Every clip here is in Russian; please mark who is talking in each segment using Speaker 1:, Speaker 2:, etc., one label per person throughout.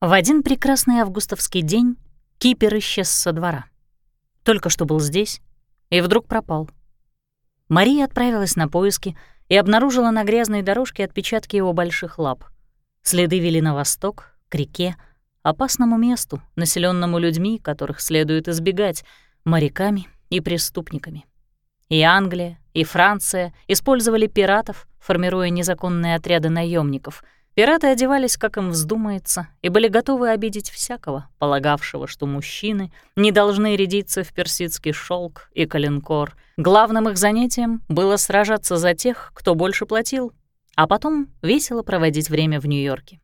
Speaker 1: В один прекрасный августовский день Кипер исчез со двора. Только что был здесь и вдруг пропал. Мария отправилась на поиски и обнаружила на грязной дорожке отпечатки его больших лап. Следы вели на восток, к реке, опасному месту, населенному людьми, которых следует избегать, моряками и преступниками. И Англия, и Франция использовали пиратов, формируя незаконные отряды наемников — Пираты одевались, как им вздумается, и были готовы обидеть всякого, полагавшего, что мужчины не должны рядиться в персидский шелк и калинкор. Главным их занятием было сражаться за тех, кто больше платил, а потом весело проводить время в Нью-Йорке.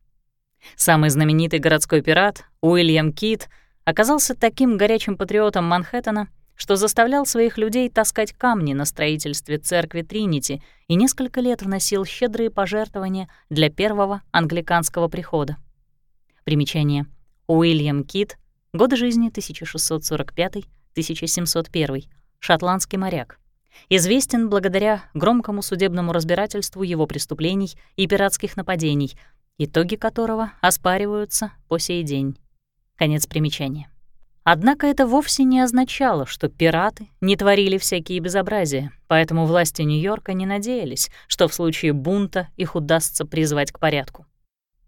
Speaker 1: Самый знаменитый городской пират, Уильям Кит, оказался таким горячим патриотом Манхэттена, что заставлял своих людей таскать камни на строительстве церкви Тринити и несколько лет вносил щедрые пожертвования для первого англиканского прихода. Примечание. Уильям Кит, годы жизни 1645-1701, шотландский моряк. Известен благодаря громкому судебному разбирательству его преступлений и пиратских нападений, итоги которого оспариваются по сей день. Конец примечания. Однако это вовсе не означало, что пираты не творили всякие безобразия, поэтому власти Нью-Йорка не надеялись, что в случае бунта их удастся призвать к порядку.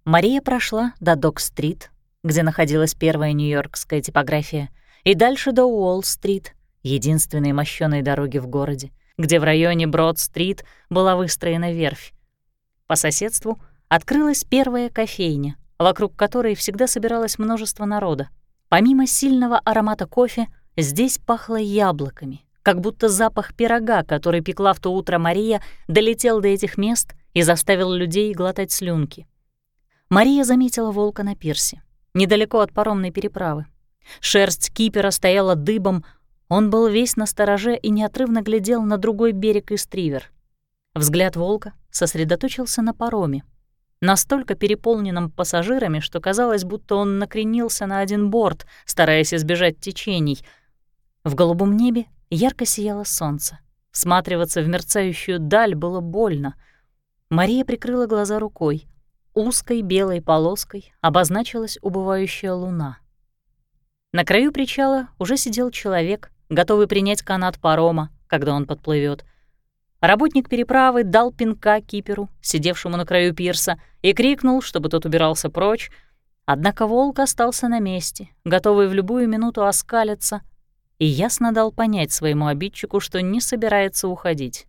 Speaker 1: Мария прошла до Док-стрит, где находилась первая нью-йоркская типография, и дальше до Уолл-стрит, единственной мощёной дороги в городе, где в районе Брод-стрит была выстроена верфь. По соседству открылась первая кофейня, вокруг которой всегда собиралось множество народа. Помимо сильного аромата кофе, здесь пахло яблоками, как будто запах пирога, который пекла в то утро Мария, долетел до этих мест и заставил людей глотать слюнки. Мария заметила волка на пирсе, недалеко от паромной переправы. Шерсть кипера стояла дыбом, он был весь на стороже и неотрывно глядел на другой берег Истривер. Взгляд волка сосредоточился на пароме, настолько переполненном пассажирами, что казалось, будто он накренился на один борт, стараясь избежать течений. В голубом небе ярко сияло солнце. Всматриваться в мерцающую даль было больно. Мария прикрыла глаза рукой. Узкой белой полоской обозначилась убывающая луна. На краю причала уже сидел человек, готовый принять канат парома, когда он подплывет. Работник переправы дал пинка киперу, сидевшему на краю пирса, и крикнул, чтобы тот убирался прочь. Однако волк остался на месте, готовый в любую минуту оскалиться, и ясно дал понять своему обидчику, что не собирается уходить.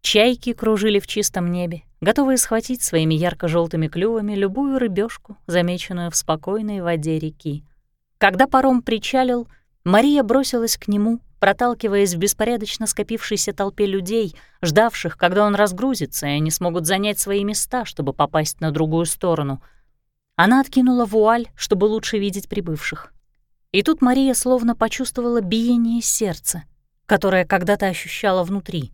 Speaker 1: Чайки кружили в чистом небе, готовые схватить своими ярко желтыми клювами любую рыбешку, замеченную в спокойной воде реки. Когда паром причалил, Мария бросилась к нему, проталкиваясь в беспорядочно скопившейся толпе людей, ждавших, когда он разгрузится, и они смогут занять свои места, чтобы попасть на другую сторону. Она откинула вуаль, чтобы лучше видеть прибывших. И тут Мария словно почувствовала биение сердца, которое когда-то ощущала внутри.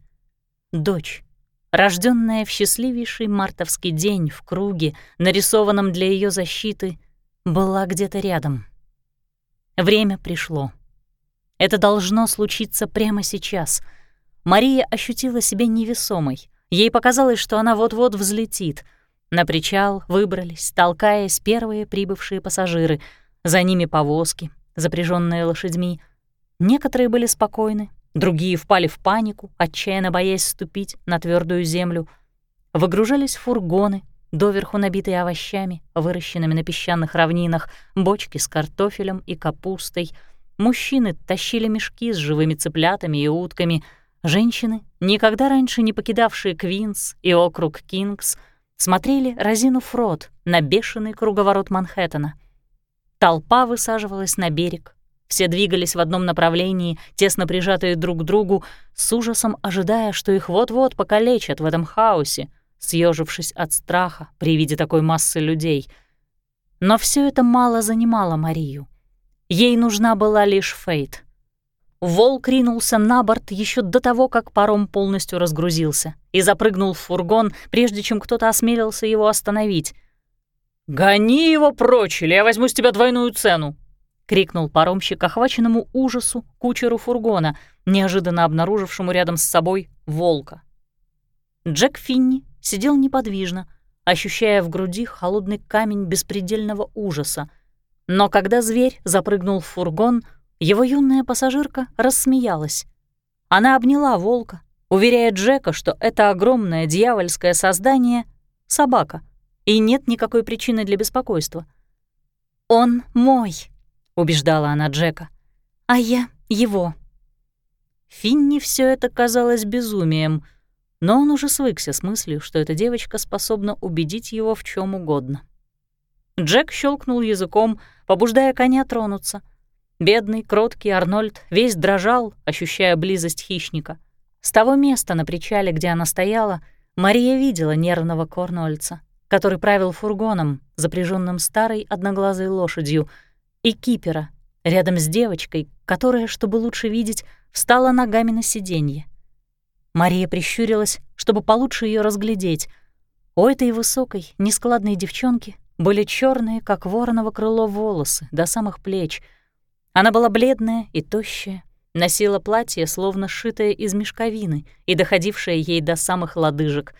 Speaker 1: Дочь, рожденная в счастливейший мартовский день в круге, нарисованном для ее защиты, была где-то рядом. Время пришло. Это должно случиться прямо сейчас. Мария ощутила себя невесомой. Ей показалось, что она вот-вот взлетит. На причал выбрались, толкаясь, первые прибывшие пассажиры. За ними повозки, запряженные лошадьми. Некоторые были спокойны, другие впали в панику, отчаянно боясь ступить на твердую землю. Выгружались фургоны, доверху набитые овощами, выращенными на песчаных равнинах, бочки с картофелем и капустой — Мужчины тащили мешки с живыми цыплятами и утками. Женщины, никогда раньше не покидавшие Квинс и округ Кингс, смотрели, разинув рот, на бешеный круговорот Манхэттена. Толпа высаживалась на берег. Все двигались в одном направлении, тесно прижатые друг к другу, с ужасом ожидая, что их вот-вот покалечат в этом хаосе, съежившись от страха при виде такой массы людей. Но все это мало занимало Марию. Ей нужна была лишь Фейт. Волк ринулся на борт еще до того, как паром полностью разгрузился, и запрыгнул в фургон, прежде чем кто-то осмелился его остановить. «Гони его прочь, или я возьму с тебя двойную цену!» — крикнул паромщик, охваченному ужасу кучеру фургона, неожиданно обнаружившему рядом с собой волка. Джек Финни сидел неподвижно, ощущая в груди холодный камень беспредельного ужаса. Но когда зверь запрыгнул в фургон, его юная пассажирка рассмеялась. Она обняла волка, уверяя Джека, что это огромное дьявольское создание — собака, и нет никакой причины для беспокойства. «Он мой», — убеждала она Джека, — «а я его». Финни все это казалось безумием, но он уже свыкся с мыслью, что эта девочка способна убедить его в чем угодно. Джек щелкнул языком, побуждая коня тронуться. Бедный, кроткий Арнольд весь дрожал, ощущая близость хищника. С того места на причале, где она стояла, Мария видела нервного Корнуольца, который правил фургоном, запряженным старой одноглазой лошадью, и кипера, рядом с девочкой, которая, чтобы лучше видеть, встала ногами на сиденье. Мария прищурилась, чтобы получше ее разглядеть. У этой высокой, нескладной девчонки были черные, как вороново крыло, волосы до самых плеч. Она была бледная и тощая, носила платье, словно сшитое из мешковины и доходившее ей до самых лодыжек.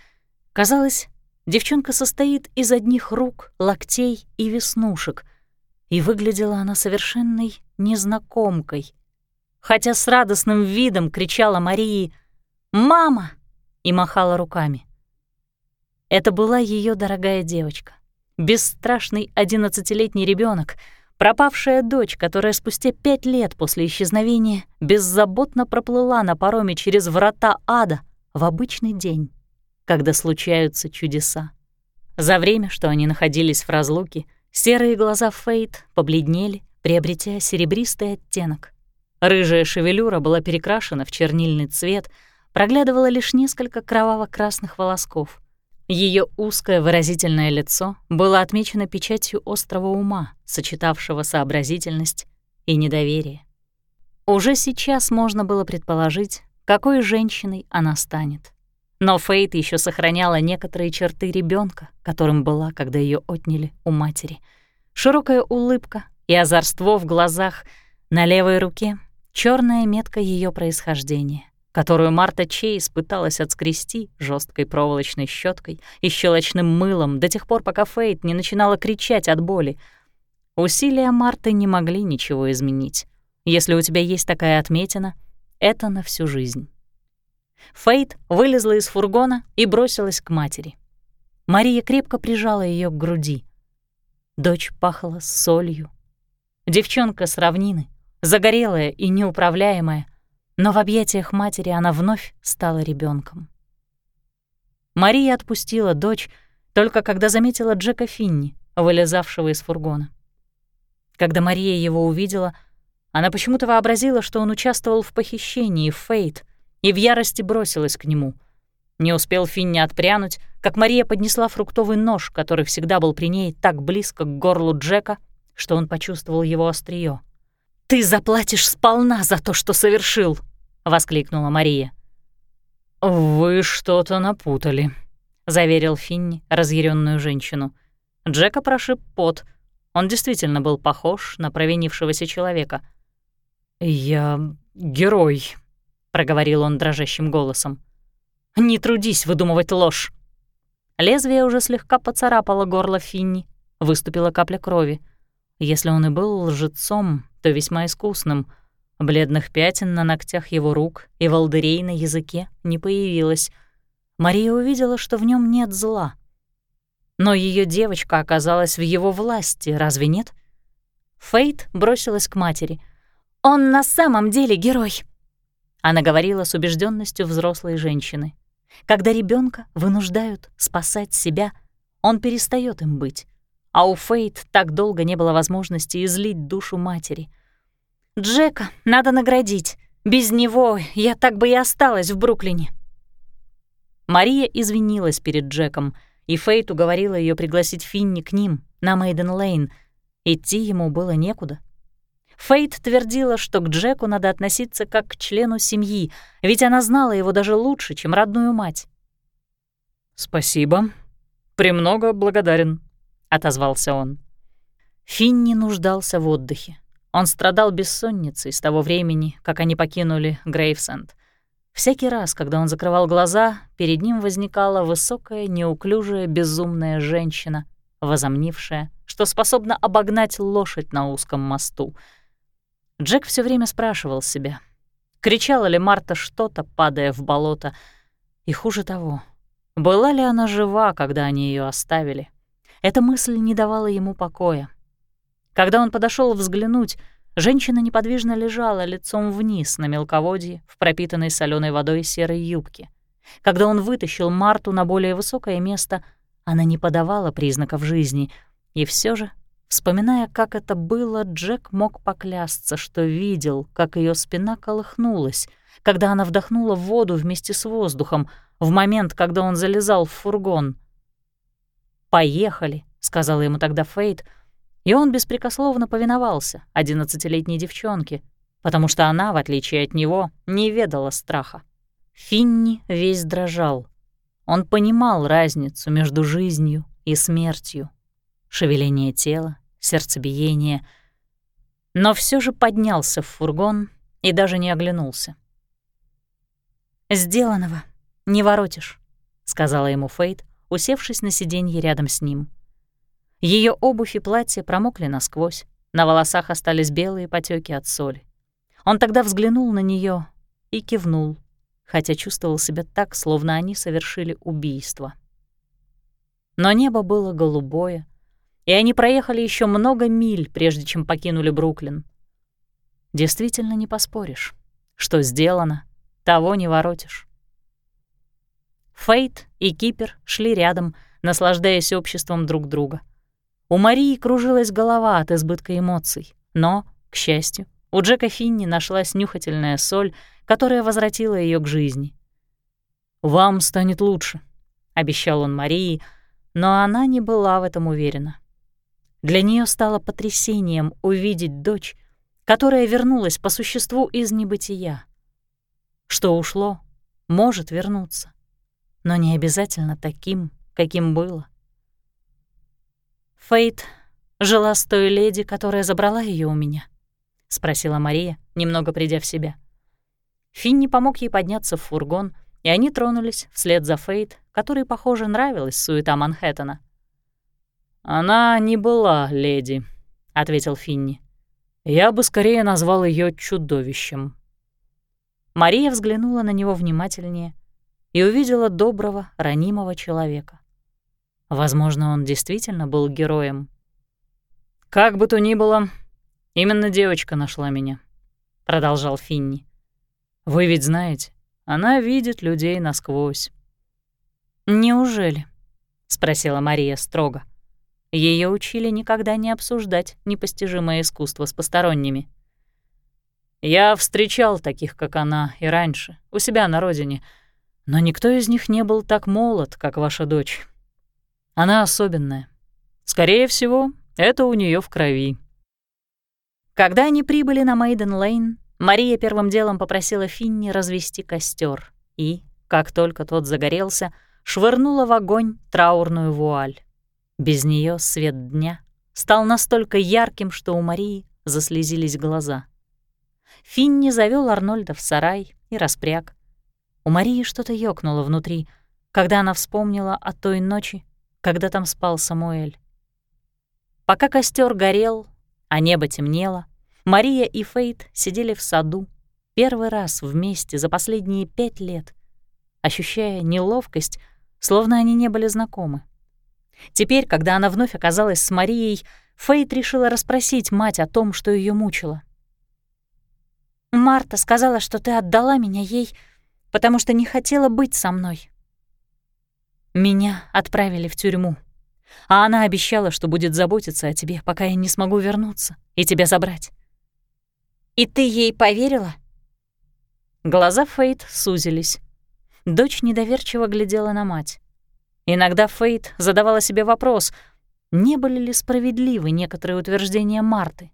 Speaker 1: Казалось, девчонка состоит из одних рук, локтей и веснушек, и выглядела она совершенной незнакомкой. Хотя с радостным видом кричала Марии «Мама!» и махала руками. Это была ее дорогая девочка бесстрашный одиннадцатилетний ребенок, пропавшая дочь, которая спустя пять лет после исчезновения беззаботно проплыла на пароме через врата ада в обычный день, когда случаются чудеса. За время, что они находились в разлуке, серые глаза Фейт побледнели, приобретя серебристый оттенок. Рыжая шевелюра была перекрашена в чернильный цвет, проглядывало лишь несколько кроваво-красных волосков — ее узкое выразительное лицо было отмечено печатью острого ума, сочетавшего сообразительность и недоверие. Уже сейчас можно было предположить, какой женщиной она станет. Но Фейт еще сохраняла некоторые черты ребенка, которым была, когда ее отняли у матери. Широкая улыбка и озорство в глазах, на левой руке черная метка ее происхождения которую Марта Чейз пыталась отскрести жесткой проволочной щеткой и щелочным мылом до тех пор, пока Фейт не начинала кричать от боли. Усилия Марты не могли ничего изменить. Если у тебя есть такая отметина, это на всю жизнь. Фейт вылезла из фургона и бросилась к матери. Мария крепко прижала ее к груди. Дочь пахла солью. Девчонка с равнины, загорелая и неуправляемая — но в объятиях матери она вновь стала ребенком. Мария отпустила дочь только когда заметила Джека Финни, вылезавшего из фургона. Когда Мария его увидела, она почему-то вообразила, что он участвовал в похищении Фейт, и в ярости бросилась к нему. Не успел Финни отпрянуть, как Мария поднесла фруктовый нож, который всегда был при ней так близко к горлу Джека, что он почувствовал его острие. «Ты заплатишь сполна за то, что совершил!» — воскликнула Мария. «Вы что-то напутали», — заверил Финни разъяренную женщину. Джека прошиб пот. Он действительно был похож на провинившегося человека. «Я герой», — проговорил он дрожащим голосом. «Не трудись выдумывать ложь». Лезвие уже слегка поцарапало горло Финни, выступила капля крови. Если он и был лжецом, то весьма искусным — Бледных пятен на ногтях его рук и волдырей на языке не появилось. Мария увидела, что в нем нет зла. Но ее девочка оказалась в его власти, разве нет? Фейт бросилась к матери. «Он на самом деле герой!» Она говорила с убежденностью взрослой женщины. Когда ребенка вынуждают спасать себя, он перестает им быть. А у Фейт так долго не было возможности излить душу матери — Джека надо наградить. Без него я так бы и осталась в Бруклине. Мария извинилась перед Джеком, и Фейт уговорила ее пригласить Финни к ним, на Мейден-Лейн. Идти ему было некуда. Фейт твердила, что к Джеку надо относиться как к члену семьи, ведь она знала его даже лучше, чем родную мать.
Speaker 2: «Спасибо. Премного благодарен», — отозвался он.
Speaker 1: Финни нуждался в отдыхе. Он страдал бессонницей с того времени, как они покинули Грейвсенд. Всякий раз, когда он закрывал глаза, перед ним возникала высокая, неуклюжая, безумная женщина, возомнившая, что способна обогнать лошадь на узком мосту. Джек все время спрашивал себя, кричала ли Марта что-то, падая в болото, и хуже того, была ли она жива, когда они ее оставили. Эта мысль не давала ему покоя. Когда он подошел взглянуть, женщина неподвижно лежала лицом вниз на мелководье в пропитанной соленой водой серой юбке. Когда он вытащил Марту на более высокое место, она не подавала признаков жизни, и все же, вспоминая, как это было, Джек мог поклясться, что видел, как ее спина колыхнулась, когда она вдохнула воду вместе с воздухом в момент, когда он залезал в фургон. «Поехали», — сказала ему тогда Фейт, и он беспрекословно повиновался одиннадцатилетней девчонке, потому что она, в отличие от него, не ведала страха. Финни весь дрожал. Он понимал разницу между жизнью и смертью, шевеление тела, сердцебиение, но все же поднялся в фургон и даже не оглянулся. «Сделанного не воротишь», — сказала ему Фейт, усевшись на сиденье рядом с ним. Ее обувь и платье промокли насквозь, на волосах остались белые потеки от соли. Он тогда взглянул на нее и кивнул, хотя чувствовал себя так, словно они совершили убийство. Но небо было голубое, и они проехали еще много миль, прежде чем покинули Бруклин. Действительно не поспоришь. Что сделано, того не воротишь. Фейт и Кипер шли рядом, наслаждаясь обществом друг друга. У Марии кружилась голова от избытка эмоций, но, к счастью, у Джека Финни нашлась нюхательная соль, которая возвратила ее к жизни. «Вам станет лучше», — обещал он Марии, но она не была в этом уверена. Для нее стало потрясением увидеть дочь, которая вернулась по существу из небытия. Что ушло, может вернуться, но не обязательно таким, каким было. «Фейт жила с той леди, которая забрала ее у меня?» — спросила Мария, немного придя в себя. Финни помог ей подняться в фургон, и они тронулись вслед за Фейт, которой, похоже, нравилась суета Манхэттена. «Она не была леди», — ответил Финни. «Я бы скорее назвал ее чудовищем». Мария взглянула на него внимательнее и увидела доброго, ранимого человека. Возможно, он действительно был героем. «Как бы то ни было, именно девочка нашла меня», — продолжал Финни. «Вы ведь знаете, она видит людей насквозь». «Неужели?» — спросила Мария строго. Ее учили никогда не обсуждать непостижимое искусство с посторонними. «Я встречал таких, как она, и раньше, у себя на родине, но никто из них не был так молод, как ваша дочь. Она особенная. Скорее всего, это у нее в крови. Когда они прибыли на Мейден-Лейн, Мария первым делом попросила Финни развести костер и, как только тот загорелся, швырнула в огонь траурную вуаль. Без нее свет дня стал настолько ярким, что у Марии заслезились глаза. Финни завел Арнольда в сарай и распряг. У Марии что-то ёкнуло внутри, когда она вспомнила о той ночи, когда там спал Самуэль. Пока костер горел, а небо темнело, Мария и Фейт сидели в саду первый раз вместе за последние пять лет, ощущая неловкость, словно они не были знакомы. Теперь, когда она вновь оказалась с Марией, Фейт решила расспросить мать о том, что ее мучило. «Марта сказала, что ты отдала меня ей, потому что не хотела быть со мной», меня отправили в тюрьму. А она обещала, что будет заботиться о тебе, пока я не смогу вернуться и тебя забрать. И ты ей поверила? Глаза Фейт сузились. Дочь недоверчиво глядела на мать. Иногда Фейт задавала себе вопрос, не были ли справедливы некоторые утверждения Марты.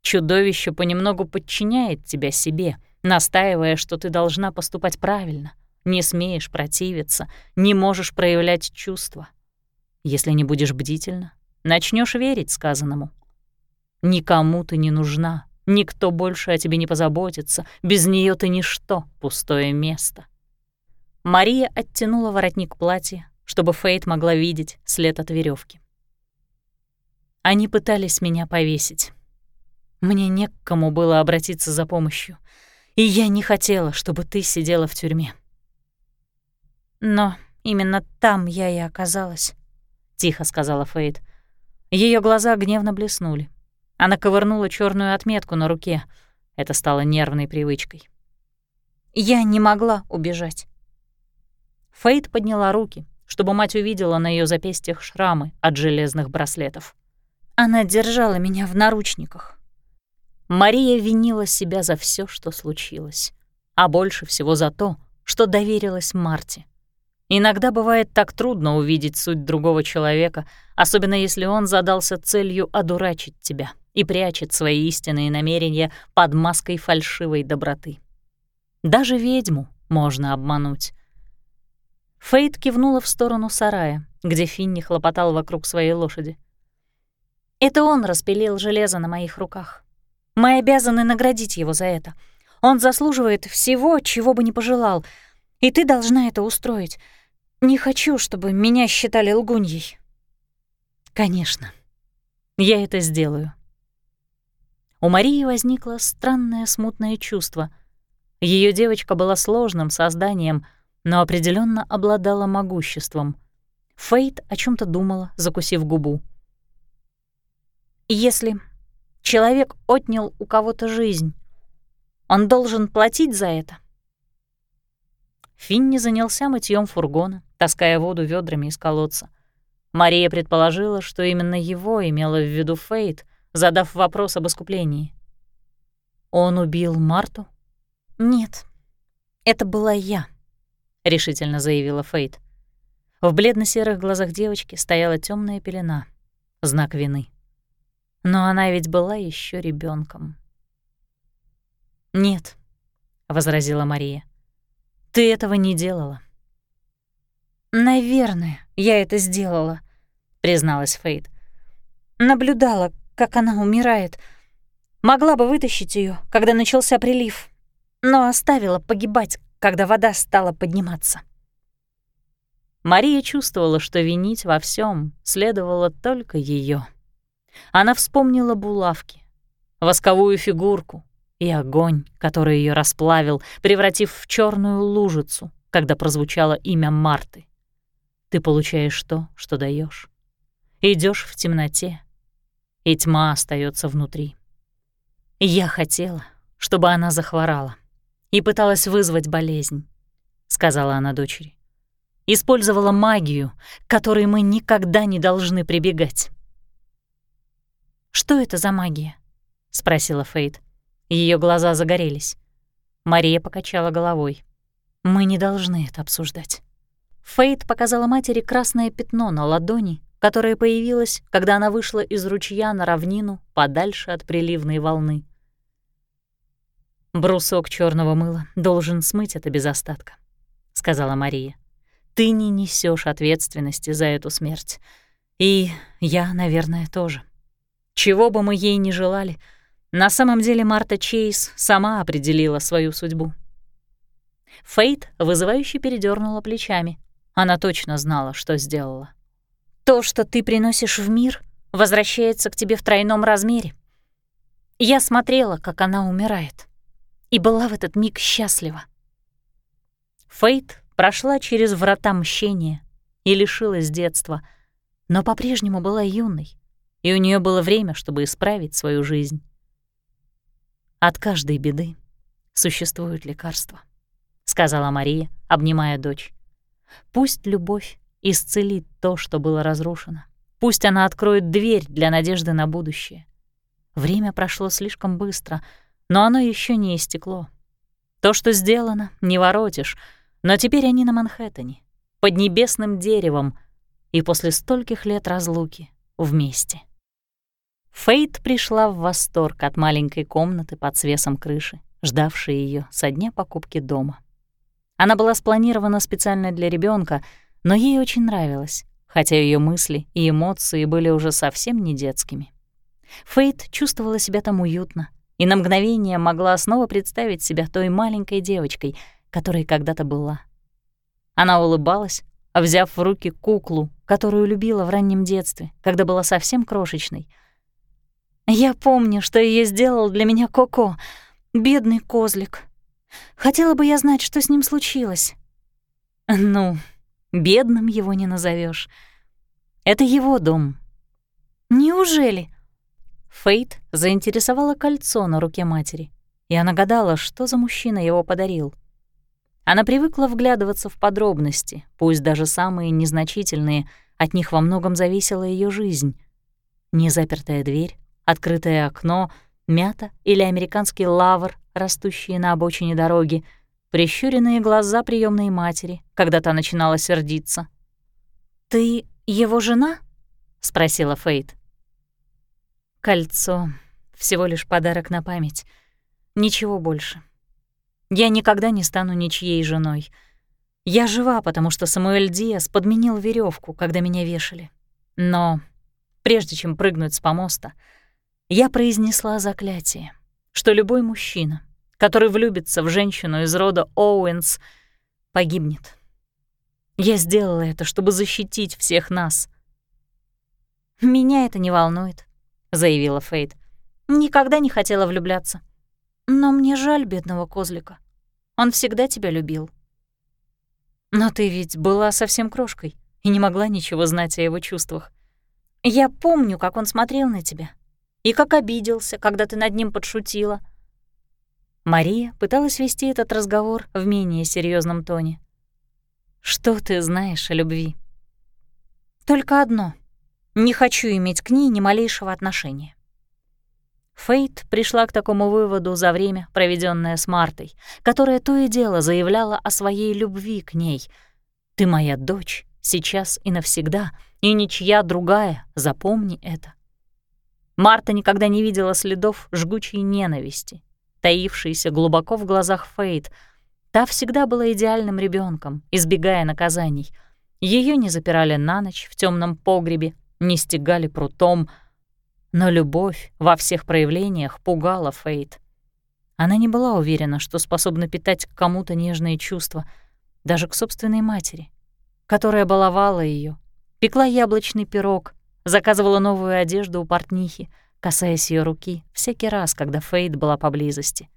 Speaker 1: Чудовище понемногу подчиняет тебя себе, настаивая, что ты должна поступать правильно не смеешь противиться, не можешь проявлять чувства. Если не будешь бдительна, начнешь верить сказанному. Никому ты не нужна, Никто больше о тебе не позаботится. Без нее ты ничто, пустое место. Мария оттянула воротник платья, чтобы Фейт могла видеть след от веревки. Они пытались меня повесить. Мне не к кому было обратиться за помощью, и я не хотела, чтобы ты сидела в тюрьме. Но именно там я и оказалась, — тихо сказала Фейт. Ее глаза гневно блеснули. Она ковырнула черную отметку на руке. Это стало нервной привычкой. Я не могла убежать. Фейт подняла руки, чтобы мать увидела на ее запястьях шрамы от железных браслетов. Она держала меня в наручниках. Мария винила себя за все, что случилось, а больше всего за то, что доверилась Марте. Иногда бывает так трудно увидеть суть другого человека, особенно если он задался целью одурачить тебя и прячет свои истинные намерения под маской фальшивой доброты. Даже ведьму можно обмануть. Фейт кивнула в сторону сарая, где Финни хлопотал вокруг своей лошади. «Это он распилил железо на моих руках. Мы обязаны наградить его за это. Он заслуживает всего, чего бы не пожелал, и ты должна это устроить. Не хочу, чтобы меня считали лгуньей». «Конечно. Я это сделаю». У Марии возникло странное смутное чувство. Ее девочка была сложным созданием, но определенно обладала могуществом. Фейт о чем то думала, закусив губу. «Если человек отнял у кого-то жизнь, он должен платить за это?» Финни занялся мытьем фургона, таская воду ведрами из колодца. Мария предположила, что именно его имела в виду Фейт, задав вопрос об искуплении. «Он убил Марту?» «Нет, это была я», — решительно заявила Фейт. В бледно-серых глазах девочки стояла темная пелена, знак вины. Но она ведь была еще ребенком. «Нет», — возразила Мария, — «ты этого не делала». «Наверное, я это сделала», — призналась Фейт. «Наблюдала, как она умирает. Могла бы вытащить ее, когда начался прилив, но оставила погибать, когда вода стала подниматься. Мария чувствовала, что винить во всем следовало только ее. Она вспомнила булавки, восковую фигурку и огонь, который ее расплавил, превратив в черную лужицу, когда прозвучало имя Марты. Ты получаешь то, что даешь. Идешь в темноте, и тьма остается внутри. Я хотела, чтобы она захворала и пыталась вызвать болезнь, сказала она дочери. Использовала магию, к которой мы никогда не должны прибегать. Что это за магия? спросила Фейт. Ее глаза загорелись. Мария покачала головой. Мы не должны это обсуждать. Фейт показала матери красное пятно на ладони, которая появилась, когда она вышла из ручья на равнину подальше от приливной волны. «Брусок черного мыла должен смыть это без остатка», — сказала Мария. «Ты не несешь ответственности за эту смерть. И я, наверное, тоже. Чего бы мы ей ни желали, на самом деле Марта Чейз сама определила свою судьбу». Фейт вызывающе передернула плечами. Она точно знала, что сделала. То, что ты приносишь в мир, возвращается к тебе в тройном размере. Я смотрела, как она умирает, и была в этот миг счастлива. Фейт прошла через врата мщения и лишилась детства, но по-прежнему была юной, и у нее было время, чтобы исправить свою жизнь. От каждой беды существует лекарство, сказала Мария, обнимая дочь. Пусть любовь исцелит то, что было разрушено. Пусть она откроет дверь для надежды на будущее. Время прошло слишком быстро, но оно еще не истекло. То, что сделано, не воротишь, но теперь они на Манхэттене, под небесным деревом, и после стольких лет разлуки вместе. Фейт пришла в восторг от маленькой комнаты под свесом крыши, ждавшей ее со дня покупки дома. Она была спланирована специально для ребенка, но ей очень нравилось, хотя ее мысли и эмоции были уже совсем не детскими. Фейт чувствовала себя там уютно и на мгновение могла снова представить себя той маленькой девочкой, которой когда-то была. Она улыбалась, взяв в руки куклу, которую любила в раннем детстве, когда была совсем крошечной. «Я помню, что ее сделал для меня Коко, бедный козлик. Хотела бы я знать, что с ним случилось». «Ну, бедным его не назовешь. Это его дом». «Неужели?» Фейт заинтересовала кольцо на руке матери, и она гадала, что за мужчина его подарил. Она привыкла вглядываться в подробности, пусть даже самые незначительные, от них во многом зависела ее жизнь. Незапертая дверь, открытое окно, мята или американский лавр, растущие на обочине дороги, прищуренные глаза приемной матери, когда та начинала сердиться. «Ты его жена?» — спросила Фейт. Кольцо — всего лишь подарок на память. Ничего больше. Я никогда не стану ничьей женой. Я жива, потому что Самуэль Диас подменил веревку, когда меня вешали. Но прежде чем прыгнуть с помоста, я произнесла заклятие, что любой мужчина, который влюбится в женщину из рода Оуэнс, погибнет. Я сделала это, чтобы защитить всех нас. Меня это не волнует. — заявила Фейт. «Никогда не хотела влюбляться. Но мне жаль бедного козлика. Он всегда тебя любил». «Но ты ведь была совсем крошкой и не могла ничего знать о его чувствах. Я помню, как он смотрел на тебя и как обиделся, когда ты над ним подшутила». Мария пыталась вести этот разговор в менее серьезном тоне. «Что ты знаешь о любви?» «Только одно — не хочу иметь к ней ни малейшего отношения. Фейт пришла к такому выводу за время, проведенное с Мартой, которая то и дело заявляла о своей любви к ней. «Ты моя дочь, сейчас и навсегда, и ничья другая, запомни это». Марта никогда не видела следов жгучей ненависти, таившейся глубоко в глазах Фейт. Та всегда была идеальным ребенком, избегая наказаний. Ее не запирали на ночь в темном погребе, не стегали прутом, но любовь во всех проявлениях пугала Фейт. Она не была уверена, что способна питать к кому-то нежные чувства, даже к собственной матери, которая баловала ее, пекла яблочный пирог, заказывала новую одежду у портнихи, касаясь ее руки всякий раз, когда Фейт была поблизости.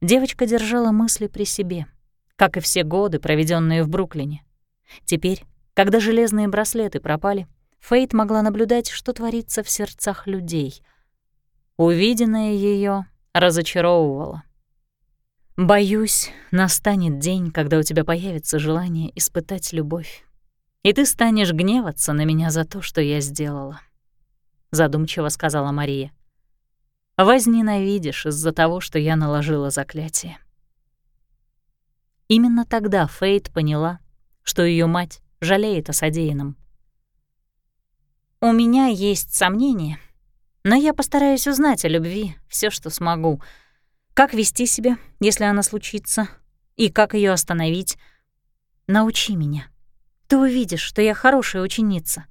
Speaker 1: Девочка держала мысли при себе, как и все годы, проведенные в Бруклине. Теперь, когда железные браслеты пропали, Фейт могла наблюдать, что творится в сердцах людей. Увиденное ее разочаровывало. «Боюсь, настанет день, когда у тебя появится желание испытать любовь, и ты станешь гневаться на меня за то, что я сделала», — задумчиво сказала Мария. «Возненавидишь из-за того, что я наложила заклятие». Именно тогда Фейт поняла, что ее мать жалеет о содеянном. У меня есть сомнения, но я постараюсь узнать о любви все, что смогу. Как вести себя, если она случится, и как ее остановить. Научи меня. Ты увидишь, что я хорошая ученица.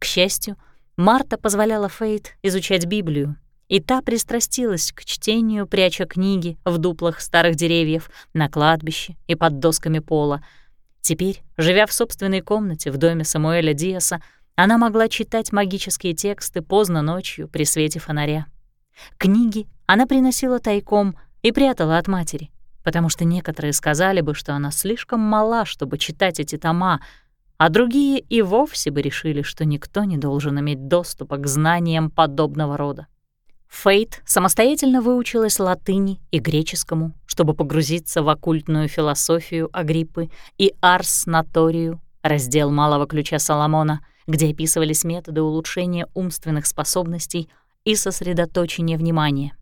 Speaker 1: К счастью, Марта позволяла Фейт изучать Библию, и та пристрастилась к чтению, пряча книги в дуплах старых деревьев, на кладбище и под досками пола. Теперь, живя в собственной комнате в доме Самуэля Диаса, она могла читать магические тексты поздно ночью при свете фонаря. Книги она приносила тайком и прятала от матери, потому что некоторые сказали бы, что она слишком мала, чтобы читать эти тома, а другие и вовсе бы решили, что никто не должен иметь доступа к знаниям подобного рода. Фейт самостоятельно выучилась латыни и греческому, чтобы погрузиться в оккультную философию Агриппы и Арс Наторию, раздел малого ключа Соломона — где описывались методы улучшения умственных способностей и сосредоточения внимания.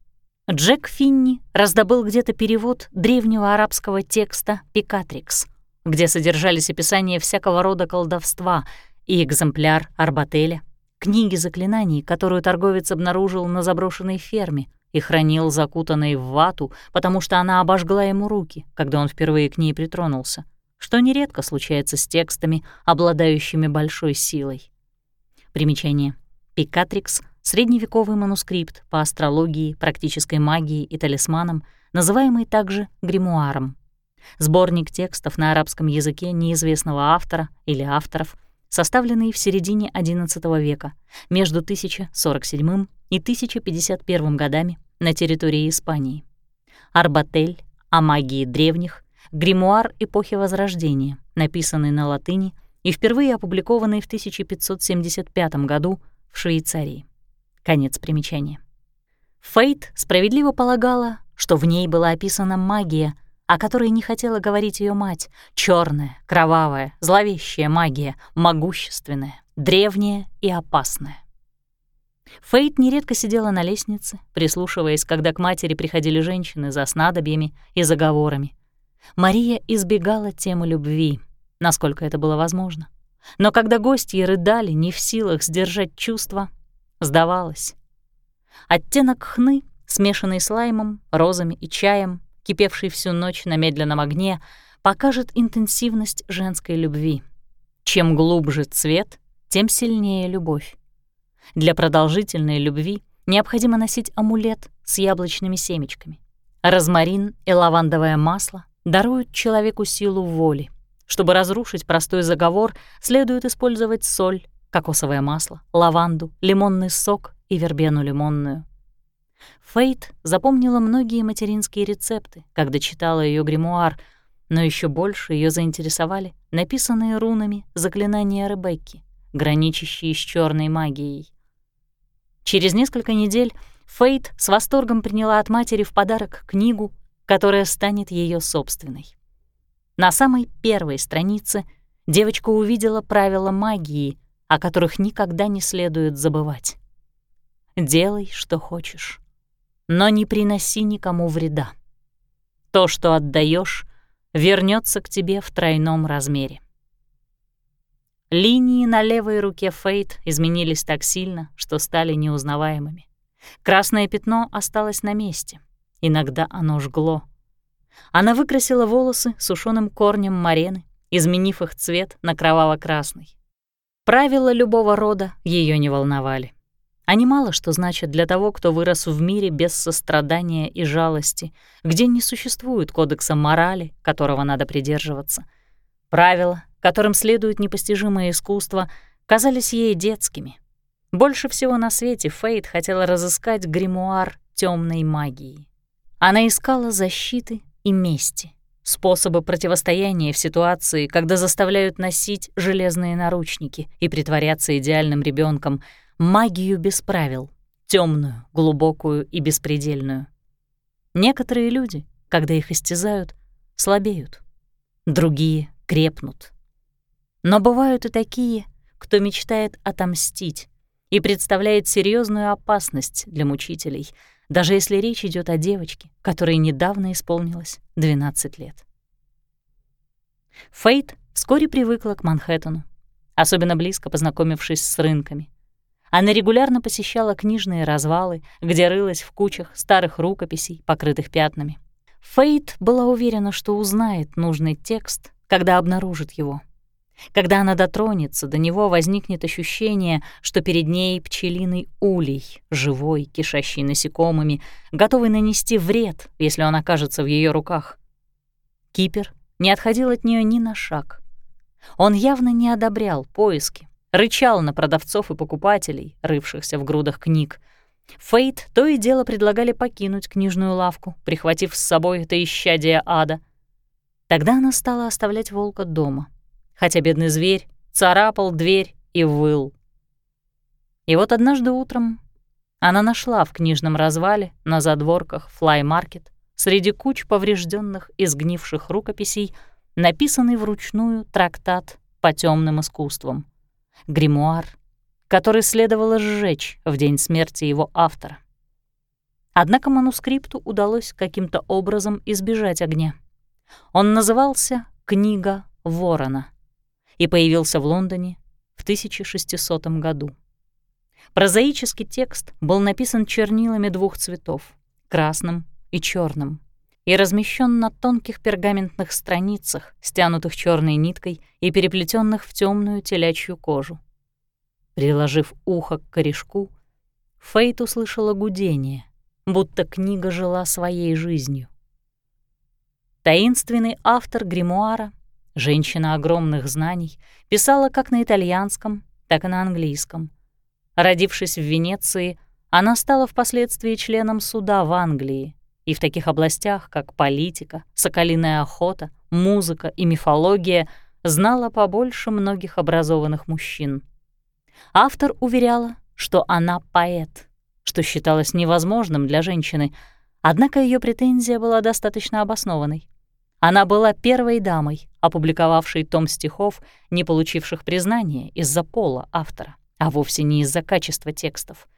Speaker 1: Джек Финни раздобыл где-то перевод древнего арабского текста «Пикатрикс», где содержались описания всякого рода колдовства и экземпляр Арбателя, книги заклинаний, которую торговец обнаружил на заброшенной ферме и хранил закутанной в вату, потому что она обожгла ему руки, когда он впервые к ней притронулся что нередко случается с текстами, обладающими большой силой. Примечание. Пикатрикс средневековый манускрипт по астрологии, практической магии и талисманам, называемый также гримуаром. Сборник текстов на арабском языке неизвестного автора или авторов, составленный в середине XI века, между 1047 и 1051 годами на территории Испании. Арбатель о магии древних, гримуар эпохи Возрождения, написанный на латыни и впервые опубликованный в 1575 году в Швейцарии. Конец примечания. Фейт справедливо полагала, что в ней была описана магия, о которой не хотела говорить ее мать, черная, кровавая, зловещая магия, могущественная, древняя и опасная. Фейт нередко сидела на лестнице, прислушиваясь, когда к матери приходили женщины за снадобьями и заговорами. Мария избегала темы любви, насколько это было возможно. Но когда гости рыдали, не в силах сдержать чувства, Сдавалось. Оттенок хны, смешанный с лаймом, розами и чаем, кипевший всю ночь на медленном огне, покажет интенсивность женской любви. Чем глубже цвет, тем сильнее любовь. Для продолжительной любви необходимо носить амулет с яблочными семечками. Розмарин и лавандовое масло даруют человеку силу воли. Чтобы разрушить простой заговор, следует использовать соль, кокосовое масло, лаванду, лимонный сок и вербену лимонную. Фейт запомнила многие материнские рецепты, когда читала ее гримуар, но еще больше ее заинтересовали написанные рунами заклинания Ребекки, граничащие с черной магией. Через несколько недель Фейт с восторгом приняла от матери в подарок книгу, которая станет ее собственной. На самой первой странице девочка увидела правила магии, о которых никогда не следует забывать. Делай, что хочешь, но не приноси никому вреда. То, что отдаешь, вернется к тебе в тройном размере. Линии на левой руке Фейт изменились так сильно, что стали неузнаваемыми. Красное пятно осталось на месте. Иногда оно жгло. Она выкрасила волосы сушеным корнем марены, изменив их цвет на кроваво-красный. Правила любого рода ее не волновали. Они мало что значат для того, кто вырос в мире без сострадания и жалости, где не существует кодекса морали, которого надо придерживаться. Правила, которым следует непостижимое искусство, казались ей детскими. Больше всего на свете Фейт хотела разыскать гримуар темной магии. Она искала защиты и мести способы противостояния в ситуации, когда заставляют носить железные наручники и притворяться идеальным ребенком, магию без правил, темную, глубокую и беспредельную. Некоторые люди, когда их истязают, слабеют, другие крепнут. Но бывают и такие, кто мечтает отомстить и представляет серьезную опасность для мучителей — даже если речь идет о девочке, которой недавно исполнилось 12 лет. Фейт вскоре привыкла к Манхэттену, особенно близко познакомившись с рынками. Она регулярно посещала книжные развалы, где рылась в кучах старых рукописей, покрытых пятнами. Фейт была уверена, что узнает нужный текст, когда обнаружит его — когда она дотронется, до него возникнет ощущение, что перед ней пчелиный улей, живой, кишащий насекомыми, готовый нанести вред, если он окажется в ее руках. Кипер не отходил от нее ни на шаг. Он явно не одобрял поиски, рычал на продавцов и покупателей, рывшихся в грудах книг. Фейт то и дело предлагали покинуть книжную лавку, прихватив с собой это исчадие ада. Тогда она стала оставлять волка дома — хотя бедный зверь царапал дверь и выл. И вот однажды утром она нашла в книжном развале на задворках флай-маркет среди куч поврежденных и сгнивших рукописей написанный вручную трактат по темным искусствам, гримуар, который следовало сжечь в день смерти его автора. Однако манускрипту удалось каким-то образом избежать огня. Он назывался «Книга ворона» и появился в Лондоне в 1600 году. Прозаический текст был написан чернилами двух цветов — красным и черным, и размещен на тонких пергаментных страницах, стянутых черной ниткой и переплетенных в темную телячью кожу. Приложив ухо к корешку, Фейт услышала гудение, будто книга жила своей жизнью. Таинственный автор гримуара, женщина огромных знаний, писала как на итальянском, так и на английском. Родившись в Венеции, она стала впоследствии членом суда в Англии и в таких областях, как политика, соколиная охота, музыка и мифология, знала побольше многих образованных мужчин. Автор уверяла, что она поэт, что считалось невозможным для женщины, однако ее претензия была достаточно обоснованной. Она была первой дамой, опубликовавшей том стихов, не получивших признания из-за пола автора, а вовсе не из-за качества текстов.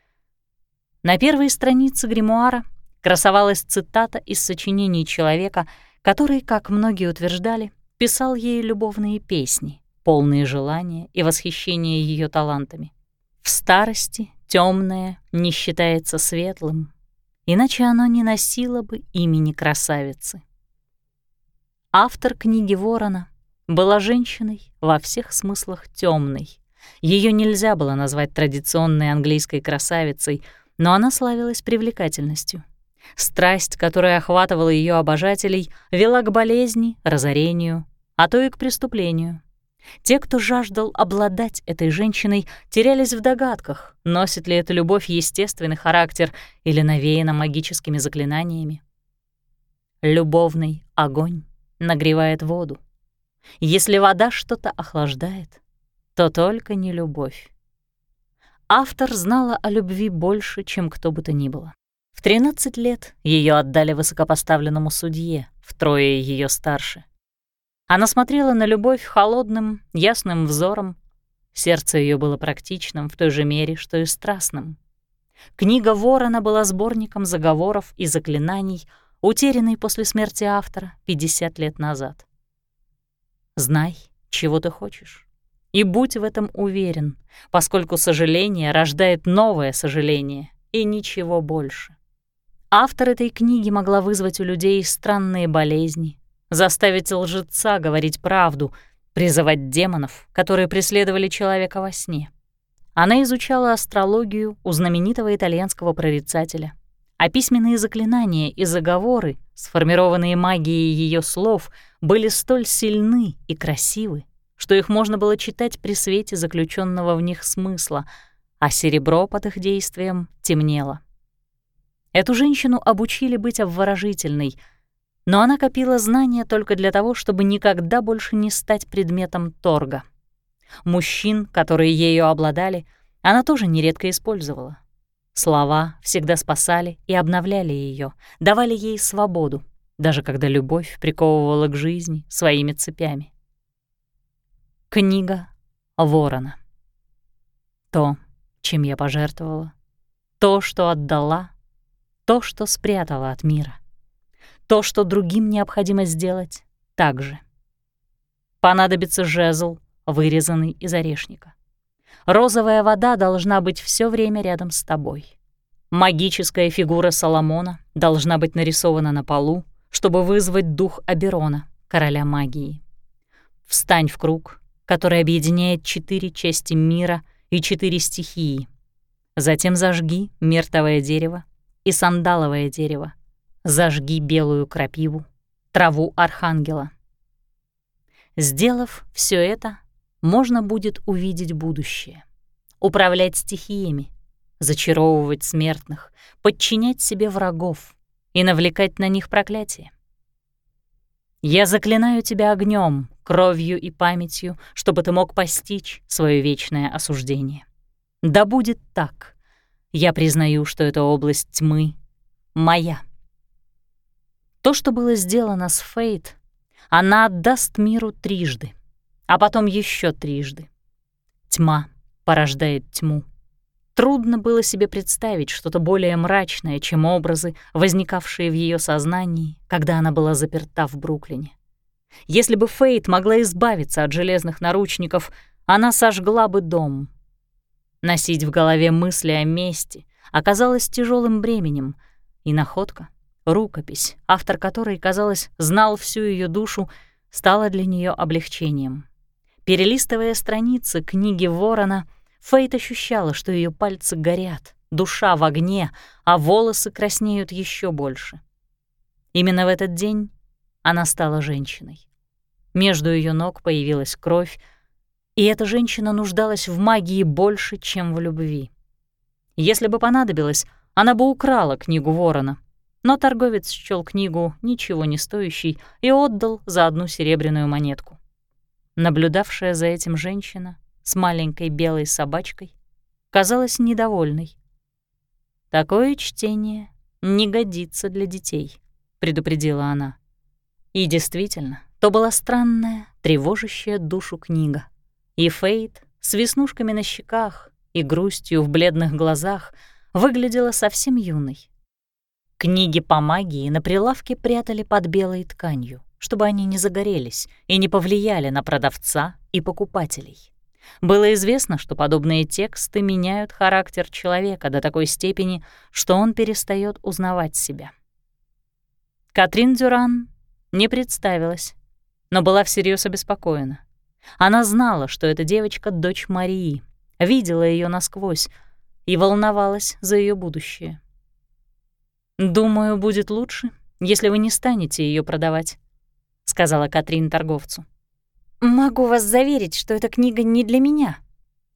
Speaker 1: На первой странице гримуара красовалась цитата из сочинений человека, который, как многие утверждали, писал ей любовные песни, полные желания и восхищения ее талантами. В старости темное не считается светлым, иначе оно не носило бы имени красавицы. Автор книги Ворона была женщиной во всех смыслах темной. Ее нельзя было назвать традиционной английской красавицей — но она славилась привлекательностью. Страсть, которая охватывала ее обожателей, вела к болезни, разорению, а то и к преступлению. Те, кто жаждал обладать этой женщиной, терялись в догадках, носит ли эта любовь естественный характер или навеяна магическими заклинаниями. Любовный огонь нагревает воду. Если вода что-то охлаждает, то только не любовь. Автор знала о любви больше, чем кто бы то ни было. В 13 лет ее отдали высокопоставленному судье, втрое ее старше. Она смотрела на любовь холодным, ясным взором. Сердце ее было практичным в той же мере, что и страстным. Книга Ворона была сборником заговоров и заклинаний, утерянной после смерти автора 50 лет назад. «Знай, чего ты хочешь. И будь в этом уверен, поскольку сожаление рождает новое сожаление и ничего больше. Автор этой книги могла вызвать у людей странные болезни, заставить лжеца говорить правду, призывать демонов, которые преследовали человека во сне. Она изучала астрологию у знаменитого итальянского прорицателя, а письменные заклинания и заговоры, сформированные магией ее слов, были столь сильны и красивы, что их можно было читать при свете заключенного в них смысла, а серебро под их действием темнело. Эту женщину обучили быть обворожительной, но она копила знания только для того, чтобы никогда больше не стать предметом торга. Мужчин, которые ею обладали, она тоже нередко использовала. Слова всегда спасали и обновляли ее, давали ей свободу, даже когда любовь приковывала к жизни своими цепями. Книга Ворона. То, чем я пожертвовала, то, что отдала, то, что спрятала от мира, то, что другим необходимо сделать, так же. Понадобится жезл, вырезанный из орешника. Розовая вода должна быть все время рядом с тобой. Магическая фигура Соломона должна быть нарисована на полу, чтобы вызвать дух Аберона, короля магии. Встань в круг который объединяет четыре части мира и четыре стихии. Затем зажги мертвое дерево и сандаловое дерево. Зажги белую крапиву, траву архангела. Сделав все это, можно будет увидеть будущее, управлять стихиями, зачаровывать смертных, подчинять себе врагов и навлекать на них проклятие. Я заклинаю тебя огнем, кровью и памятью, чтобы ты мог постичь свое вечное осуждение. Да будет так. Я признаю, что эта область тьмы моя. То, что было сделано с Фейт, она отдаст миру трижды, а потом еще трижды. Тьма порождает тьму. Трудно было себе представить что-то более мрачное, чем образы, возникавшие в ее сознании, когда она была заперта в Бруклине. Если бы Фейт могла избавиться от железных наручников, она сожгла бы дом. Носить в голове мысли о мести оказалось тяжелым бременем, и находка, рукопись, автор которой, казалось, знал всю ее душу, стала для нее облегчением. Перелистывая страницы книги Ворона, Фейт ощущала, что ее пальцы горят, душа в огне, а волосы краснеют еще больше. Именно в этот день она стала женщиной. Между ее ног появилась кровь, и эта женщина нуждалась в магии больше, чем в любви. Если бы понадобилось, она бы украла книгу ворона, но торговец счёл книгу ничего не стоящей и отдал за одну серебряную монетку. Наблюдавшая за этим женщина с маленькой белой собачкой казалась недовольной. «Такое чтение не годится для детей», — предупредила она. И действительно, то была странная, тревожащая душу книга. И Фейт с веснушками на щеках и грустью в бледных глазах выглядела совсем юной. Книги по магии на прилавке прятали под белой тканью, чтобы они не загорелись и не повлияли на продавца и покупателей. Было известно, что подобные тексты меняют характер человека до такой степени, что он перестает узнавать себя. Катрин Дюран не представилась, но была всерьез обеспокоена. Она знала, что эта девочка — дочь Марии, видела ее насквозь и волновалась за ее будущее. «Думаю, будет лучше, если вы не станете ее продавать», — сказала Катрин торговцу. «Могу вас заверить, что эта книга не для меня».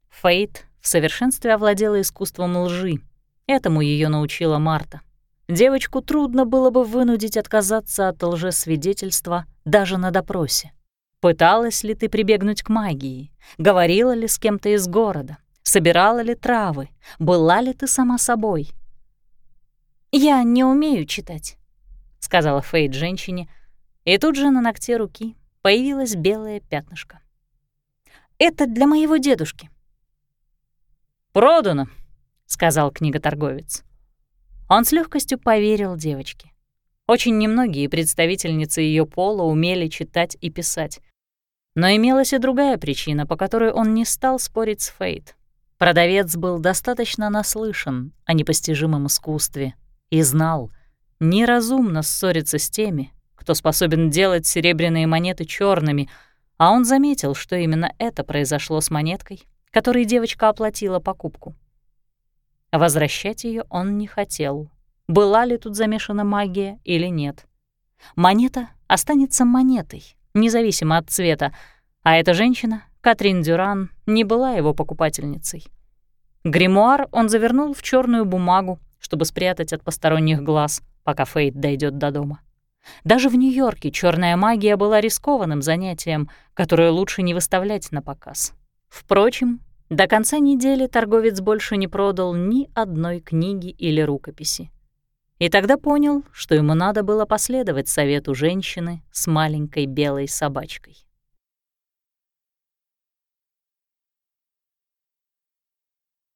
Speaker 1: Фейт в совершенстве овладела искусством лжи. Этому ее научила Марта. Девочку трудно было бы вынудить отказаться от лжесвидетельства даже на допросе. Пыталась ли ты прибегнуть к магии? Говорила ли с кем-то из города? Собирала ли травы? Была ли ты сама собой? «Я не умею читать», — сказала Фейд женщине, и тут же на ногте руки появилось белое пятнышко. «Это для моего дедушки».
Speaker 2: «Продано», — сказал книготорговец.
Speaker 1: Он с легкостью поверил девочке. Очень немногие представительницы ее пола умели читать и писать. Но имелась и другая причина, по которой он не стал спорить с Фейт. Продавец был достаточно наслышан о непостижимом искусстве и знал, неразумно ссориться с теми, кто способен делать серебряные монеты черными, а он заметил, что именно это произошло с монеткой, которой девочка оплатила покупку. Возвращать ее он не хотел, была ли тут замешана магия или нет. Монета останется монетой, независимо от цвета, а эта женщина, Катрин Дюран, не была его покупательницей. Гримуар он завернул в черную бумагу, чтобы спрятать от посторонних глаз, пока Фейт дойдет до дома. Даже в Нью-Йорке черная магия была рискованным занятием, которое лучше не выставлять на показ. Впрочем, до конца недели торговец больше не продал ни одной книги или рукописи. И тогда понял, что ему надо было последовать совету женщины с маленькой белой собачкой.